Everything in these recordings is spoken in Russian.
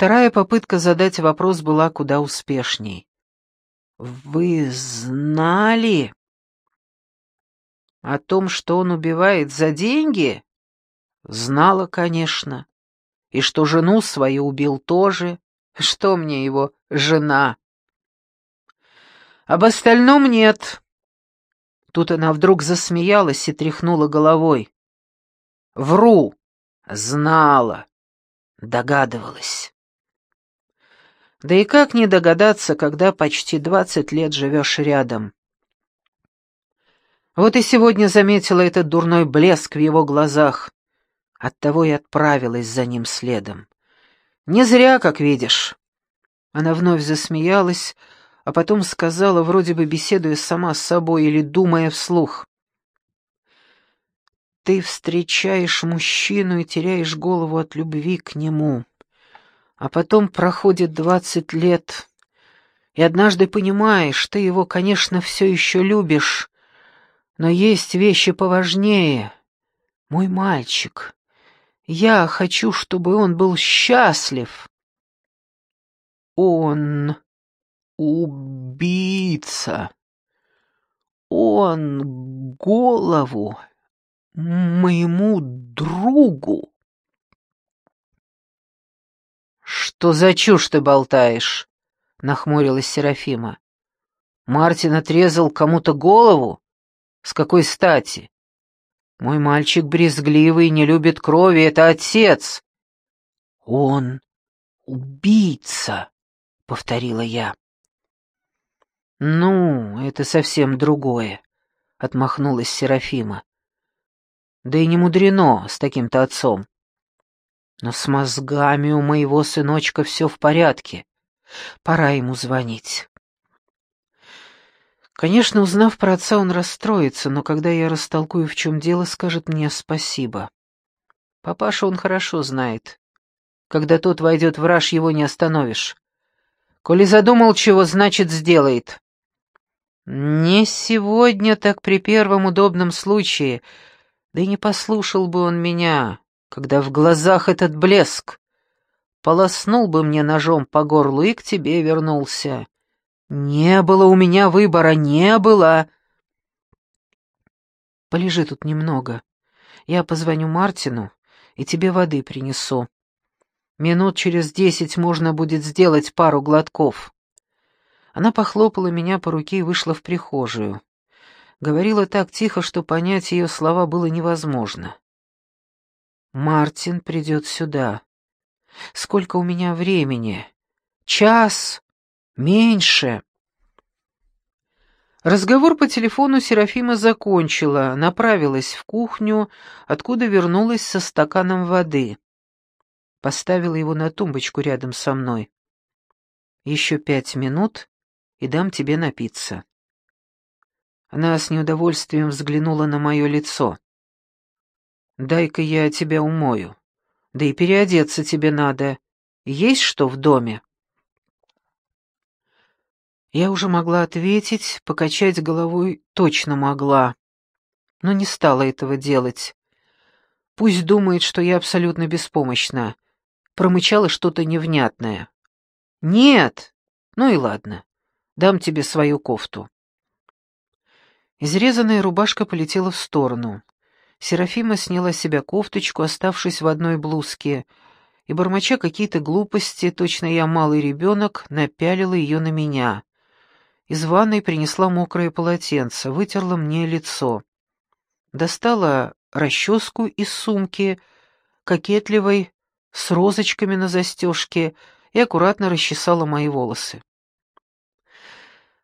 Вторая попытка задать вопрос была куда успешней. «Вы знали?» «О том, что он убивает за деньги?» «Знала, конечно. И что жену свою убил тоже. Что мне его жена?» «Об остальном нет». Тут она вдруг засмеялась и тряхнула головой. «Вру. Знала. Догадывалась». Да и как не догадаться, когда почти двадцать лет живешь рядом? Вот и сегодня заметила этот дурной блеск в его глазах. Оттого и отправилась за ним следом. Не зря, как видишь. Она вновь засмеялась, а потом сказала, вроде бы беседуя сама с собой или думая вслух. «Ты встречаешь мужчину и теряешь голову от любви к нему. А потом проходит двадцать лет, и однажды понимаешь, ты его, конечно, все еще любишь, но есть вещи поважнее. Мой мальчик, я хочу, чтобы он был счастлив. Он убийца. Он голову моему другу «Что за чушь ты болтаешь?» — нахмурилась Серафима. «Мартин отрезал кому-то голову? С какой стати? Мой мальчик брезгливый, не любит крови, это отец». «Он убийца», — повторила я. «Ну, это совсем другое», — отмахнулась Серафима. «Да и не мудрено с таким-то отцом. Но с мозгами у моего сыночка все в порядке. Пора ему звонить. Конечно, узнав про отца, он расстроится, но когда я растолкую, в чем дело, скажет мне спасибо. Папаша он хорошо знает. Когда тот войдет в раж, его не остановишь. Коли задумал чего, значит, сделает. Не сегодня, так при первом удобном случае. Да и не послушал бы он меня когда в глазах этот блеск. Полоснул бы мне ножом по горлу и к тебе вернулся. Не было у меня выбора, не было. Полежи тут немного. Я позвоню Мартину и тебе воды принесу. Минут через десять можно будет сделать пару глотков. Она похлопала меня по руке и вышла в прихожую. Говорила так тихо, что понять ее слова было невозможно. Мартин придет сюда. Сколько у меня времени? Час? Меньше. Разговор по телефону Серафима закончила, направилась в кухню, откуда вернулась со стаканом воды. Поставила его на тумбочку рядом со мной. «Еще пять минут, и дам тебе напиться». Она с неудовольствием взглянула на мое лицо. Дай-ка я тебя умою. Да и переодеться тебе надо. Есть что в доме?» Я уже могла ответить, покачать головой точно могла, но не стала этого делать. Пусть думает, что я абсолютно беспомощна. Промычала что-то невнятное. «Нет!» «Ну и ладно. Дам тебе свою кофту». Изрезанная рубашка полетела в сторону. Серафима сняла с себя кофточку, оставшись в одной блузке, и, бормоча какие-то глупости, точно я малый ребенок, напялила ее на меня. Из ванной принесла мокрое полотенце, вытерла мне лицо. Достала расческу из сумки, кокетливой, с розочками на застежке, и аккуратно расчесала мои волосы.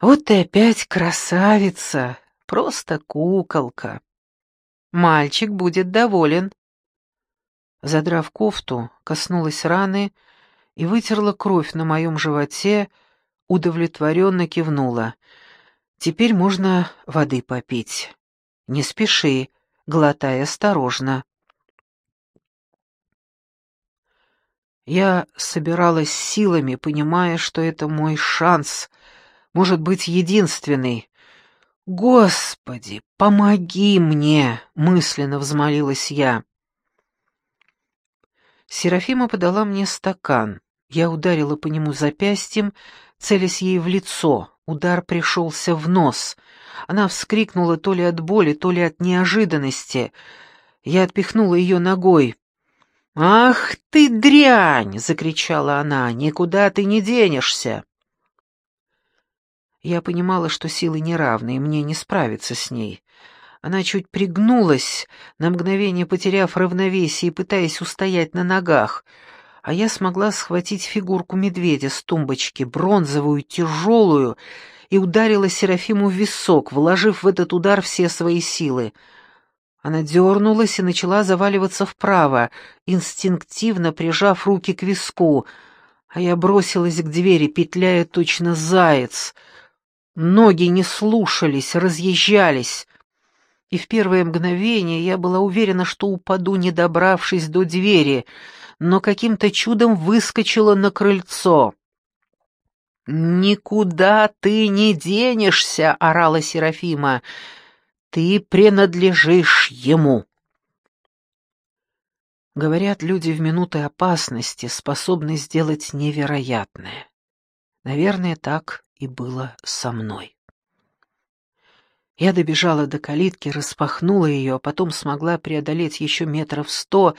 «Вот ты опять красавица! Просто куколка!» Мальчик будет доволен. Задрав кофту, коснулась раны и вытерла кровь на моем животе, удовлетворенно кивнула. Теперь можно воды попить. Не спеши, глотай осторожно. Я собиралась силами, понимая, что это мой шанс, может быть, единственный, «Господи, помоги мне!» — мысленно взмолилась я. Серафима подала мне стакан. Я ударила по нему запястьем, целясь ей в лицо. Удар пришелся в нос. Она вскрикнула то ли от боли, то ли от неожиданности. Я отпихнула ее ногой. «Ах ты дрянь!» — закричала она. «Никуда ты не денешься!» Я понимала, что силы неравны, и мне не справиться с ней. Она чуть пригнулась, на мгновение потеряв равновесие и пытаясь устоять на ногах, а я смогла схватить фигурку медведя с тумбочки, бронзовую, тяжелую, и ударила Серафиму в висок, вложив в этот удар все свои силы. Она дернулась и начала заваливаться вправо, инстинктивно прижав руки к виску, а я бросилась к двери, петляя точно заяц. Ноги не слушались, разъезжались, и в первое мгновение я была уверена, что упаду, не добравшись до двери, но каким-то чудом выскочила на крыльцо. «Никуда ты не денешься!» — орала Серафима. «Ты принадлежишь ему!» Говорят, люди в минуты опасности способны сделать невероятное. Наверное, так и было со мной. Я добежала до калитки, распахнула ее, а потом смогла преодолеть еще метров сто,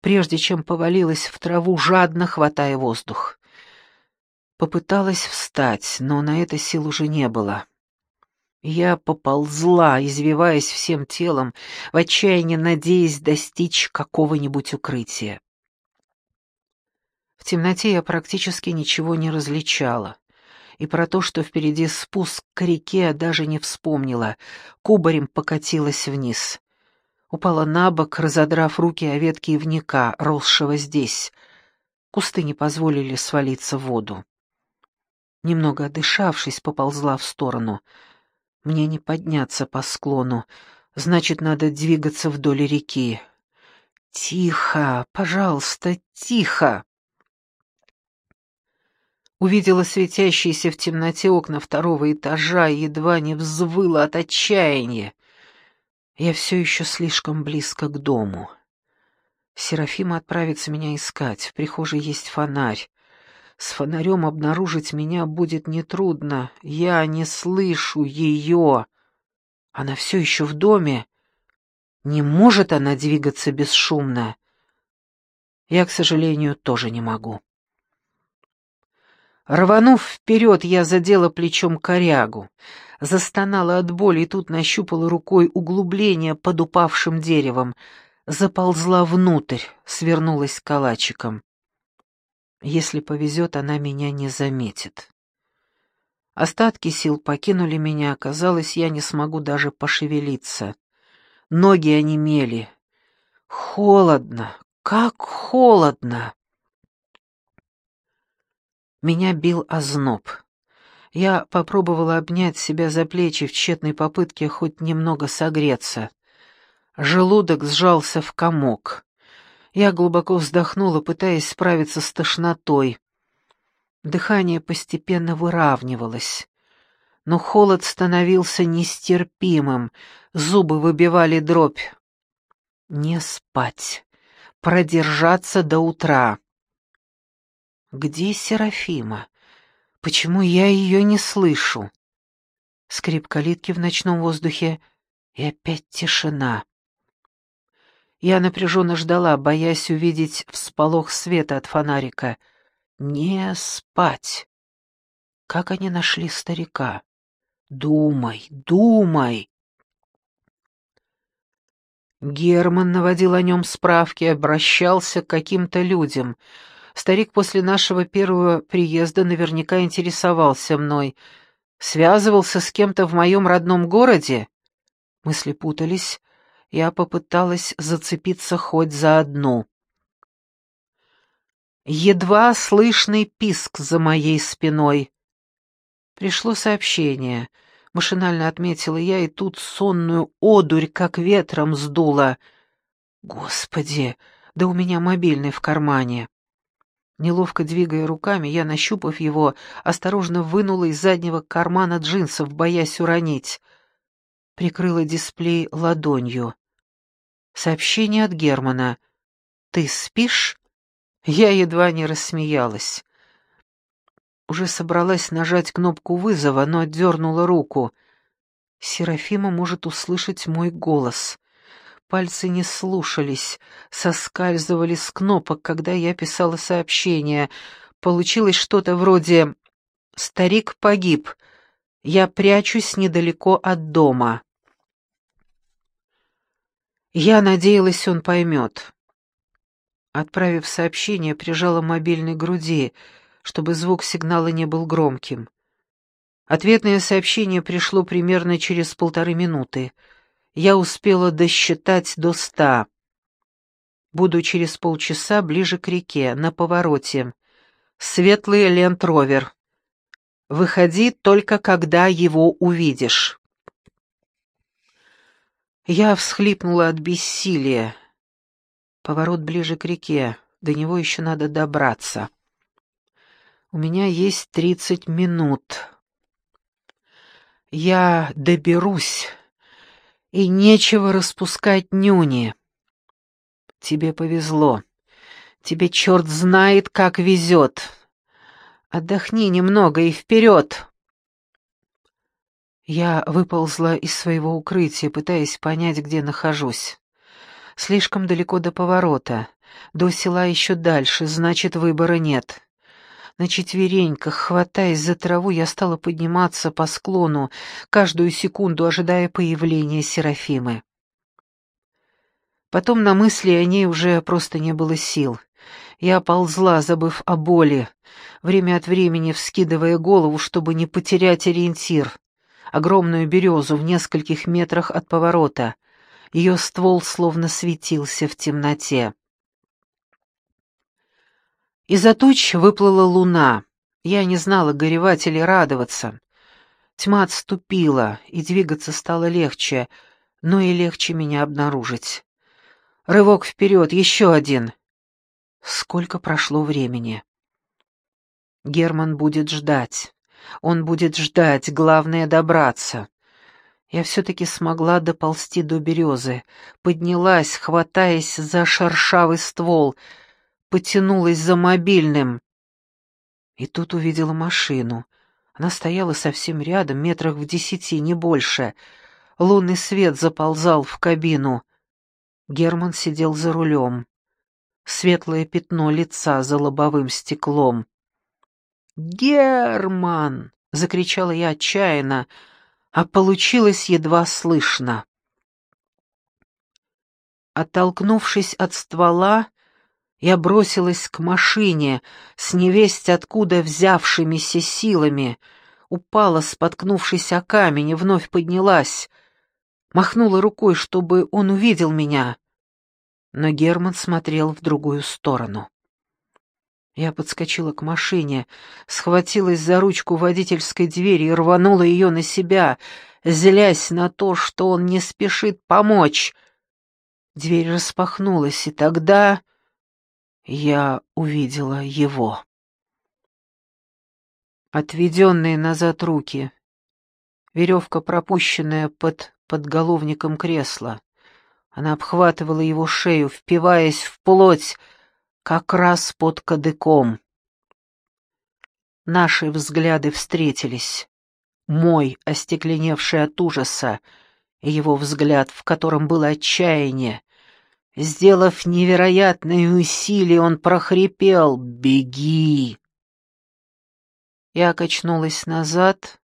прежде чем повалилась в траву, жадно хватая воздух. Попыталась встать, но на это сил уже не было. Я поползла, извиваясь всем телом, в отчаянии надеясь достичь какого-нибудь укрытия. В темноте я практически ничего не различала и про то, что впереди спуск к реке, даже не вспомнила. Кубарем покатилась вниз. Упала на бок, разодрав руки о ветки ивника, росшего здесь. Кусты не позволили свалиться в воду. Немного отдышавшись, поползла в сторону. Мне не подняться по склону, значит, надо двигаться вдоль реки. «Тихо, пожалуйста, тихо!» Увидела светящиеся в темноте окна второго этажа и едва не взвыла от отчаяния. Я все еще слишком близко к дому. Серафима отправится меня искать, в прихожей есть фонарь. С фонарем обнаружить меня будет нетрудно. Я не слышу ее. Она все еще в доме. Не может она двигаться бесшумно. Я, к сожалению, тоже не могу. Рванув вперед, я задела плечом корягу, застонала от боли и тут нащупала рукой углубление под упавшим деревом, заползла внутрь, свернулась калачиком. Если повезет, она меня не заметит. Остатки сил покинули меня, казалось, я не смогу даже пошевелиться. Ноги онемели. Холодно, как холодно! Меня бил озноб. Я попробовала обнять себя за плечи в тщетной попытке хоть немного согреться. Желудок сжался в комок. Я глубоко вздохнула, пытаясь справиться с тошнотой. Дыхание постепенно выравнивалось. Но холод становился нестерпимым, зубы выбивали дробь. Не спать, продержаться до утра. Где Серафима? Почему я ее не слышу? Скрип калитки в ночном воздухе, и опять тишина. Я напряженно ждала, боясь увидеть всполох света от фонарика. Не спать. Как они нашли старика? Думай, думай. Герман наводил о нем справки, обращался к каким-то людям — Старик после нашего первого приезда наверняка интересовался мной. Связывался с кем-то в моем родном городе? Мысли путались. Я попыталась зацепиться хоть за одну. Едва слышный писк за моей спиной. Пришло сообщение. Машинально отметила я, и тут сонную одурь как ветром сдуло. Господи, да у меня мобильный в кармане. Неловко двигая руками, я, нащупав его, осторожно вынула из заднего кармана джинсов, боясь уронить. Прикрыла дисплей ладонью. Сообщение от Германа. «Ты спишь?» Я едва не рассмеялась. Уже собралась нажать кнопку вызова, но отдернула руку. Серафима может услышать мой голос. Пальцы не слушались, соскальзывали с кнопок, когда я писала сообщение. Получилось что-то вроде «Старик погиб. Я прячусь недалеко от дома». Я надеялась, он поймет. Отправив сообщение, прижала мобильный к груди, чтобы звук сигнала не был громким. Ответное сообщение пришло примерно через полторы минуты. Я успела досчитать до ста. Буду через полчаса ближе к реке, на повороте. Светлый лендровер. Выходи только когда его увидишь. Я всхлипнула от бессилия. Поворот ближе к реке, до него еще надо добраться. У меня есть тридцать минут. Я доберусь, и нечего распускать нюни. Тебе повезло. Тебе черт знает, как везет. Отдохни немного и вперед. Я выползла из своего укрытия, пытаясь понять, где нахожусь. Слишком далеко до поворота. До села еще дальше, значит, выбора нет. На четвереньках, хватаясь за траву, я стала подниматься по склону, каждую секунду ожидая появления Серафимы. Потом на мысли о ней уже просто не было сил. Я ползла, забыв о боли, время от времени вскидывая голову, чтобы не потерять ориентир огромную березу в нескольких метрах от поворота. Ее ствол словно светился в темноте. Из-за туч выплыла луна. Я не знала, горевать или радоваться. Тьма отступила, и двигаться стало легче, но и легче меня обнаружить. Рывок вперед, еще один. Сколько прошло времени? Герман будет ждать. Он будет ждать, главное — добраться. Я все-таки смогла доползти до березы, поднялась, хватаясь за шершавый ствол, потянулась за мобильным. И тут увидела машину. Она стояла совсем рядом, метрах в десяти, не больше. Лунный свет заползал в кабину. Герман сидел за рулем. Светлое пятно лица за лобовым стеклом. «Герман!» — закричала я отчаянно, а получилось едва слышно. Оттолкнувшись от ствола, я бросилась к машине с невесть откуда взявшимися силами, упала, споткнувшись о камень, и вновь поднялась, махнула рукой, чтобы он увидел меня. Но Герман смотрел в другую сторону. Я подскочила к машине, схватилась за ручку водительской двери и рванула ее на себя, злясь на то, что он не спешит помочь. Дверь распахнулась, и тогда я увидела его. Отведенные назад руки, веревка, пропущенная под подголовником кресла. Она обхватывала его шею, впиваясь в плоть, как раз под кадыком. Наши взгляды встретились. Мой, остекленевший от ужаса, и его взгляд, в котором было отчаяние. Сделав невероятные усилия, он прохрипел «Беги!». Я качнулась назад,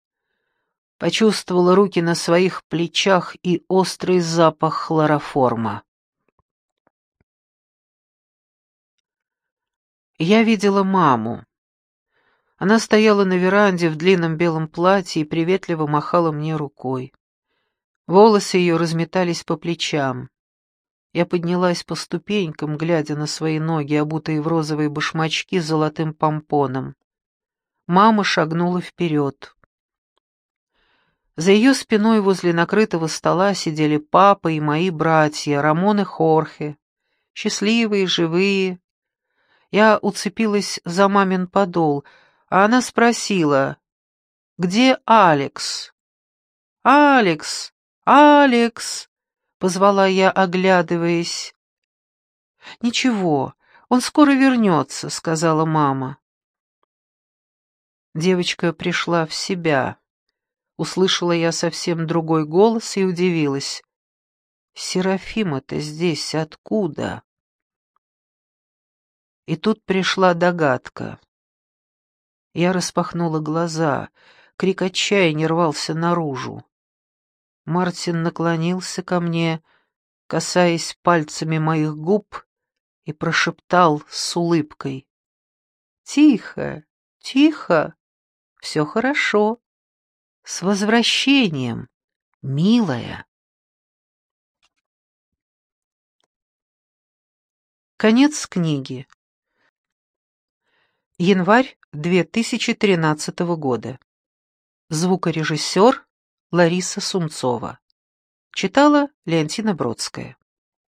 почувствовала руки на своих плечах и острый запах хлороформа. Я видела маму. Она стояла на веранде в длинном белом платье и приветливо махала мне рукой. Волосы ее разметались по плечам. Я поднялась по ступенькам, глядя на свои ноги, обутые в розовые башмачки с золотым помпоном. Мама шагнула вперед. За ее спиной возле накрытого стола сидели папа и мои братья, Рамон и Хорхе, счастливые, живые, я уцепилась за мамин подол, а она спросила, «Где Алекс?» «Алекс! Алекс!» — позвала я, оглядываясь. «Ничего, он скоро вернется», — сказала мама. Девочка пришла в себя. Услышала я совсем другой голос и удивилась. «Серафима-то здесь откуда?» И тут пришла догадка. Я распахнула глаза, крик отчаяния рвался наружу. Мартин наклонился ко мне, касаясь пальцами моих губ, и прошептал с улыбкой. «Тихо, тихо, все хорошо. С возвращением, милая!» Конец книги. Январь 2013 года. Звукорежиссер Лариса Сумцова. Читала Леонтина Бродская.